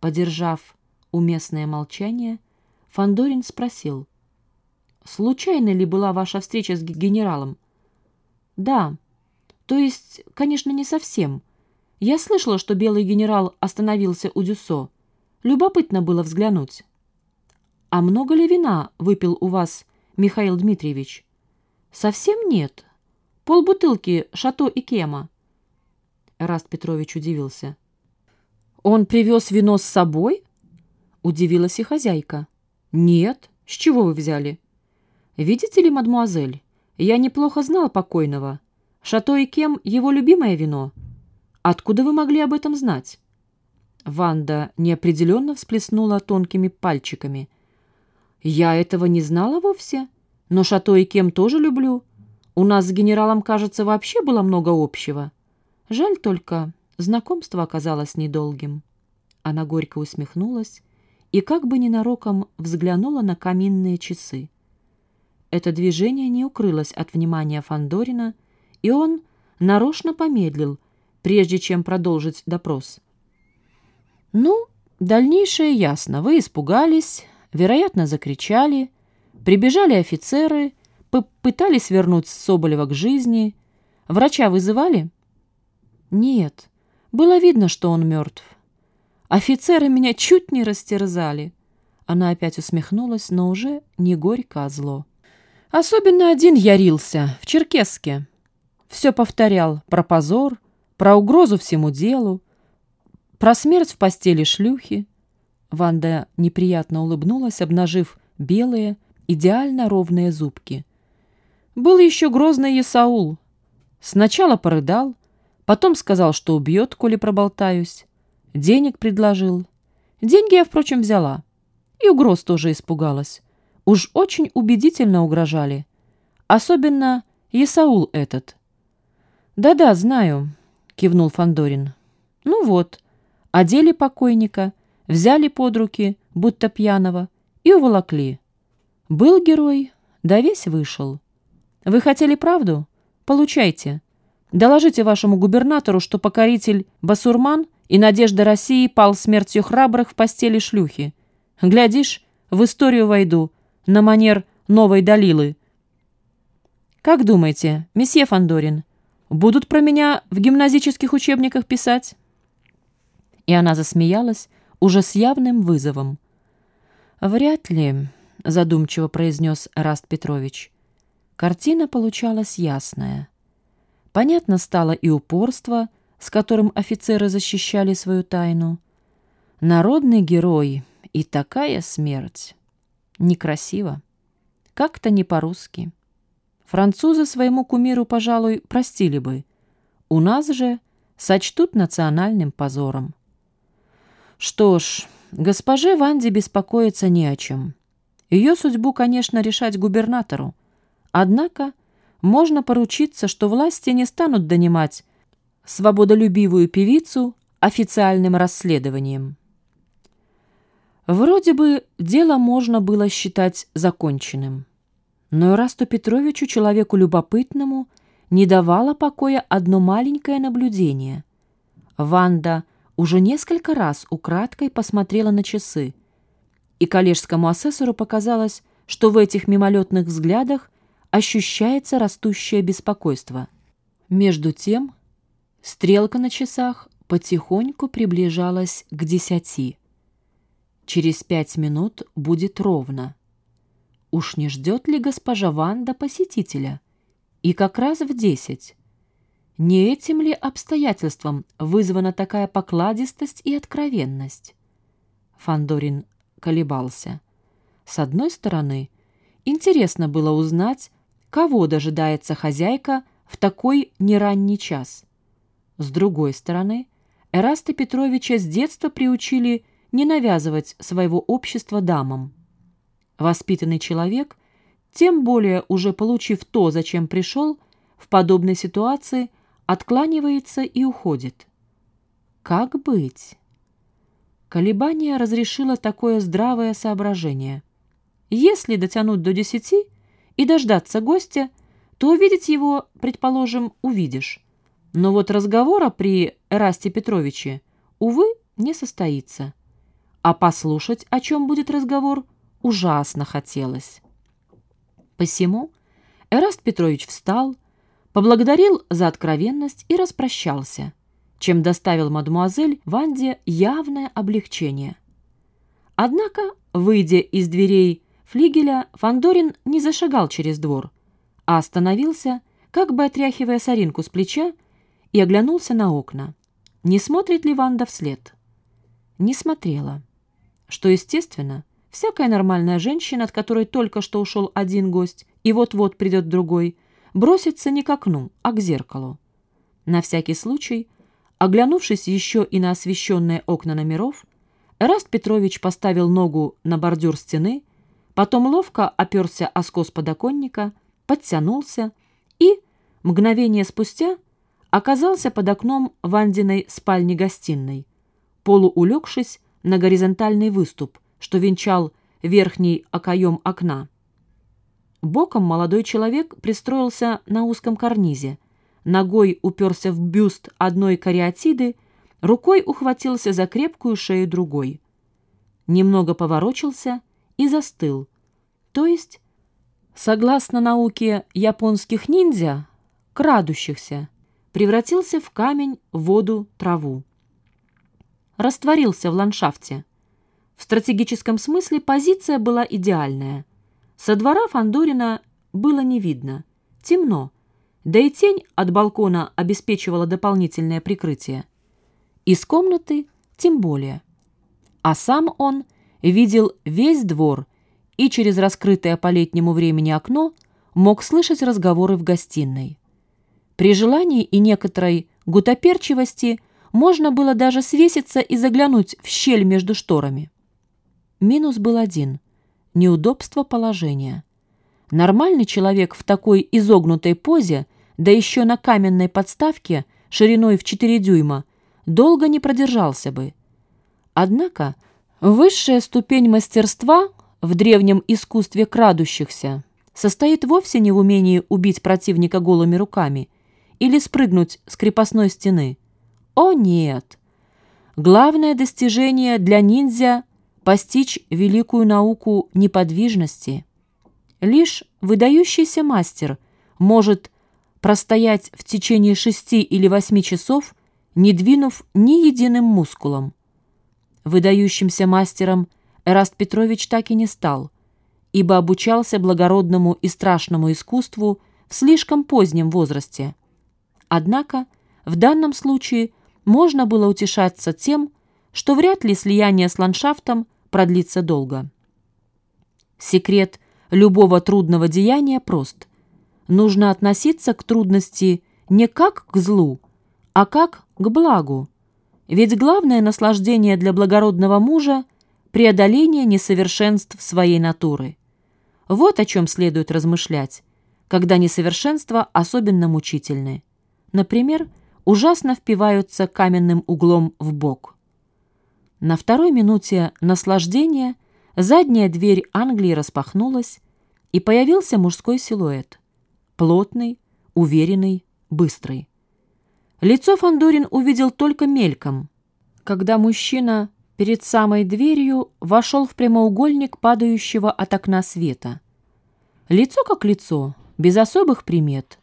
Подержав уместное молчание, Фандорин спросил. «Случайно ли была ваша встреча с генералом?» «Да. То есть, конечно, не совсем. Я слышала, что белый генерал остановился у Дюсо. Любопытно было взглянуть». «А много ли вина выпил у вас Михаил Дмитриевич?» «Совсем нет. Полбутылки Шато и Кема». Раст Петрович удивился. «Он привез вино с собой?» Удивилась и хозяйка. «Нет. С чего вы взяли?» «Видите ли, мадмуазель, я неплохо знал покойного. Шато и Кем — его любимое вино. Откуда вы могли об этом знать?» Ванда неопределенно всплеснула тонкими пальчиками. «Я этого не знала вовсе, но Шато и Кем тоже люблю. У нас с генералом, кажется, вообще было много общего. Жаль только, знакомство оказалось недолгим». Она горько усмехнулась и как бы ненароком взглянула на каминные часы. Это движение не укрылось от внимания Фандорина, и он нарочно помедлил, прежде чем продолжить допрос. «Ну, дальнейшее ясно. Вы испугались, вероятно, закричали, прибежали офицеры, попытались вернуть Соболева к жизни. Врача вызывали?» «Нет, было видно, что он мертв. Офицеры меня чуть не растерзали». Она опять усмехнулась, но уже не горько, а зло. Особенно один ярился в Черкеске. Все повторял про позор, про угрозу всему делу, про смерть в постели шлюхи. Ванда неприятно улыбнулась, обнажив белые, идеально ровные зубки. Был еще грозный Исаул. Сначала порыдал, потом сказал, что убьет, коли проболтаюсь. Денег предложил. Деньги я, впрочем, взяла. И угроз тоже испугалась. Уж очень убедительно угрожали. Особенно Исаул этот. «Да-да, знаю», — кивнул Фандорин. «Ну вот, одели покойника, взяли под руки, будто пьяного, и уволокли. Был герой, да весь вышел. Вы хотели правду? Получайте. Доложите вашему губернатору, что покоритель Басурман и надежда России пал смертью храбрых в постели шлюхи. Глядишь, в историю войду, на манер новой Далилы. Как думаете, месье Фандорин, будут про меня в гимназических учебниках писать? И она засмеялась уже с явным вызовом. Вряд ли, задумчиво произнес Раст Петрович. Картина получалась ясная. Понятно стало и упорство, с которым офицеры защищали свою тайну. Народный герой и такая смерть. Некрасиво. Как-то не по-русски. Французы своему кумиру, пожалуй, простили бы. У нас же сочтут национальным позором. Что ж, госпоже Ванде беспокоиться не о чем. Ее судьбу, конечно, решать губернатору. Однако можно поручиться, что власти не станут донимать свободолюбивую певицу официальным расследованием. Вроде бы дело можно было считать законченным. Но Ирасту Петровичу, человеку любопытному, не давало покоя одно маленькое наблюдение. Ванда уже несколько раз украдкой посмотрела на часы, и коллежскому асессору показалось, что в этих мимолетных взглядах ощущается растущее беспокойство. Между тем, стрелка на часах потихоньку приближалась к десяти. Через пять минут будет ровно. Уж не ждет ли госпожа Ванда посетителя? И как раз в десять. Не этим ли обстоятельством вызвана такая покладистость и откровенность? Фандорин колебался. С одной стороны, интересно было узнать, кого дожидается хозяйка в такой неранний час. С другой стороны, Эраста Петровича с детства приучили не навязывать своего общества дамам. Воспитанный человек, тем более уже получив то, зачем пришел, в подобной ситуации откланивается и уходит. Как быть? Колебание разрешило такое здравое соображение. Если дотянуть до десяти и дождаться гостя, то увидеть его, предположим, увидишь. Но вот разговора при Эрасте Петровиче, увы, не состоится. а послушать, о чем будет разговор, ужасно хотелось. Посему Эраст Петрович встал, поблагодарил за откровенность и распрощался, чем доставил мадемуазель Ванде явное облегчение. Однако, выйдя из дверей флигеля, Фандорин не зашагал через двор, а остановился, как бы отряхивая соринку с плеча, и оглянулся на окна. Не смотрит ли Ванда вслед? Не смотрела. Что, естественно, всякая нормальная женщина, от которой только что ушел один гость, и вот-вот придет другой, бросится не к окну, а к зеркалу. На всякий случай, оглянувшись еще и на освещенные окна номеров, Эраст Петрович поставил ногу на бордюр стены, потом ловко оперся о скос подоконника, подтянулся и, мгновение спустя, оказался под окном Вандиной спальни-гостиной, полуулегшись на горизонтальный выступ, что венчал верхний окоем окна. Боком молодой человек пристроился на узком карнизе, ногой уперся в бюст одной кариатиды, рукой ухватился за крепкую шею другой. Немного поворочился и застыл, то есть, согласно науке японских ниндзя, крадущихся, превратился в камень, воду, траву. Растворился в ландшафте. В стратегическом смысле позиция была идеальная. Со двора Фандорина было не видно. Темно. Да и тень от балкона обеспечивала дополнительное прикрытие. Из комнаты тем более. А сам он видел весь двор и через раскрытое по летнему времени окно мог слышать разговоры в гостиной. При желании и некоторой гутоперчивости можно было даже свеситься и заглянуть в щель между шторами. Минус был один — неудобство положения. Нормальный человек в такой изогнутой позе, да еще на каменной подставке, шириной в 4 дюйма, долго не продержался бы. Однако высшая ступень мастерства в древнем искусстве крадущихся состоит вовсе не в умении убить противника голыми руками или спрыгнуть с крепостной стены. О нет! Главное достижение для ниндзя постичь великую науку неподвижности. Лишь выдающийся мастер может простоять в течение шести или восьми часов, не двинув ни единым мускулом. Выдающимся мастером Эраст Петрович так и не стал, ибо обучался благородному и страшному искусству в слишком позднем возрасте. Однако в данном случае можно было утешаться тем, что вряд ли слияние с ландшафтом – продлится долго. Секрет любого трудного деяния прост. Нужно относиться к трудности не как к злу, а как к благу. Ведь главное наслаждение для благородного мужа – преодоление несовершенств своей натуры. Вот о чем следует размышлять, когда несовершенства особенно мучительны. Например, ужасно впиваются каменным углом в бок – на второй минуте наслаждения задняя дверь Англии распахнулась, и появился мужской силуэт. Плотный, уверенный, быстрый. Лицо Фандорин увидел только мельком, когда мужчина перед самой дверью вошел в прямоугольник падающего от окна света. Лицо как лицо, без особых примет.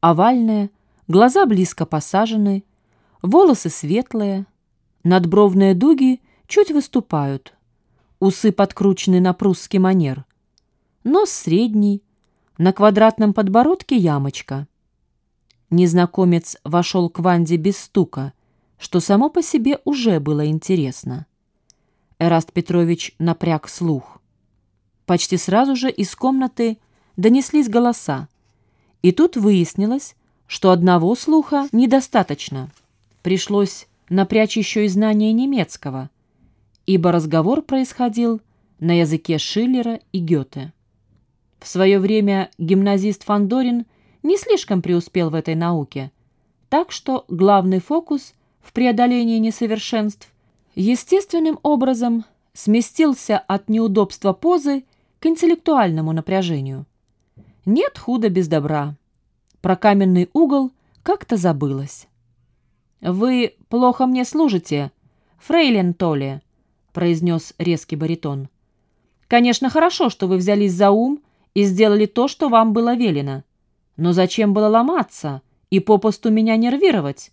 Овальное, глаза близко посажены, волосы светлые, Надбровные дуги чуть выступают, усы подкручены на прусский манер. Нос средний, на квадратном подбородке ямочка. Незнакомец вошел к Ванде без стука, что само по себе уже было интересно. Эраст Петрович напряг слух. Почти сразу же из комнаты донеслись голоса, и тут выяснилось, что одного слуха недостаточно. Пришлось напрячь еще и знание немецкого, ибо разговор происходил на языке Шиллера и Гёте. В свое время гимназист Фандорин не слишком преуспел в этой науке, так что главный фокус в преодолении несовершенств естественным образом сместился от неудобства позы к интеллектуальному напряжению. Нет худа без добра. Про каменный угол как-то забылось. «Вы плохо мне служите, фрейлин Толи», — произнес резкий баритон. «Конечно, хорошо, что вы взялись за ум и сделали то, что вам было велено. Но зачем было ломаться и попусту меня нервировать?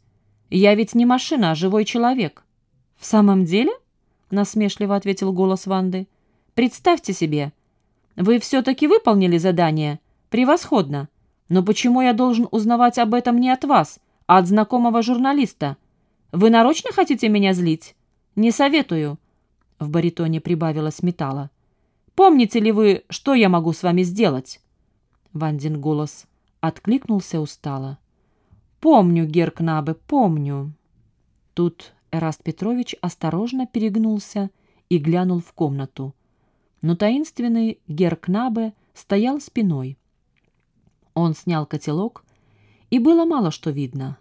Я ведь не машина, а живой человек». «В самом деле?» — насмешливо ответил голос Ванды. «Представьте себе, вы все-таки выполнили задание. Превосходно. Но почему я должен узнавать об этом не от вас, а от знакомого журналиста? Вы нарочно хотите меня злить? Не советую». В баритоне прибавилось металла. «Помните ли вы, что я могу с вами сделать?» Вандин голос откликнулся устало. «Помню, Геркнабе, помню». Тут Эраст Петрович осторожно перегнулся и глянул в комнату. Но таинственный Геркнабе стоял спиной. Он снял котелок, и было мало что видно.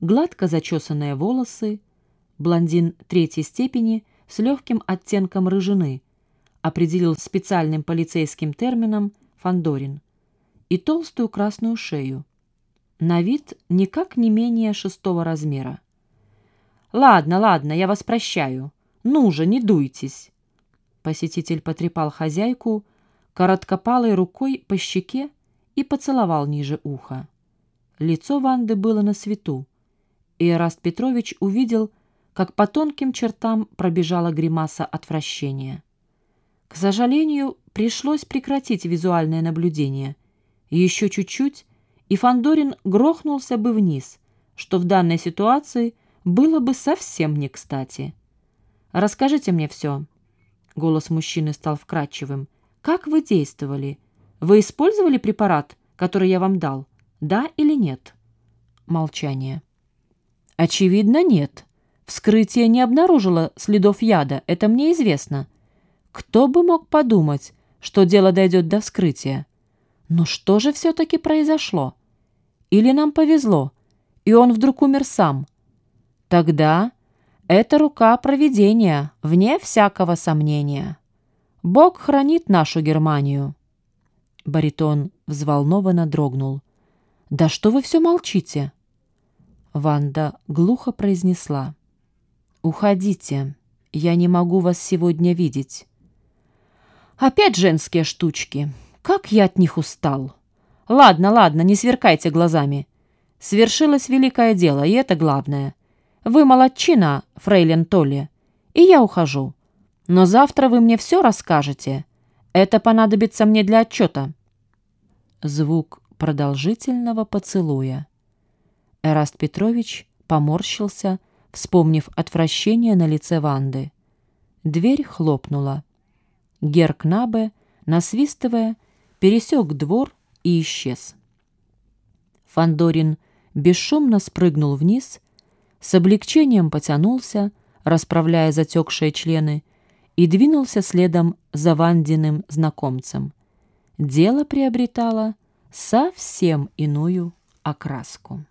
Гладко зачесанные волосы, блондин третьей степени с легким оттенком рыжины, определил специальным полицейским термином Фандорин, и толстую красную шею. На вид никак не менее шестого размера. «Ладно, ладно, я вас прощаю. Ну же, не дуйтесь!» Посетитель потрепал хозяйку короткопалой рукой по щеке и поцеловал ниже уха. Лицо Ванды было на свету, и Эраст Петрович увидел, как по тонким чертам пробежала гримаса отвращения. К сожалению, пришлось прекратить визуальное наблюдение. Еще чуть-чуть, и Фандорин грохнулся бы вниз, что в данной ситуации было бы совсем не кстати. «Расскажите мне все». Голос мужчины стал вкрадчивым. «Как вы действовали? Вы использовали препарат, который я вам дал? Да или нет?» Молчание. «Очевидно, нет. Вскрытие не обнаружило следов яда, это мне известно. Кто бы мог подумать, что дело дойдет до вскрытия? Но что же все-таки произошло? Или нам повезло, и он вдруг умер сам? Тогда это рука провидения, вне всякого сомнения. Бог хранит нашу Германию». Баритон взволнованно дрогнул. «Да что вы все молчите?» Ванда глухо произнесла. «Уходите, я не могу вас сегодня видеть». «Опять женские штучки. Как я от них устал!» «Ладно, ладно, не сверкайте глазами. Свершилось великое дело, и это главное. Вы молодчина, фрейлин Толли, и я ухожу. Но завтра вы мне все расскажете. Это понадобится мне для отчета». Звук продолжительного поцелуя. Эраст Петрович поморщился, вспомнив отвращение на лице Ванды. Дверь хлопнула. Геркнабе, насвистывая, пересек двор и исчез. Фандорин бесшумно спрыгнул вниз, с облегчением потянулся, расправляя затекшие члены, и двинулся следом за Вандиным знакомцем. Дело приобретало совсем иную окраску.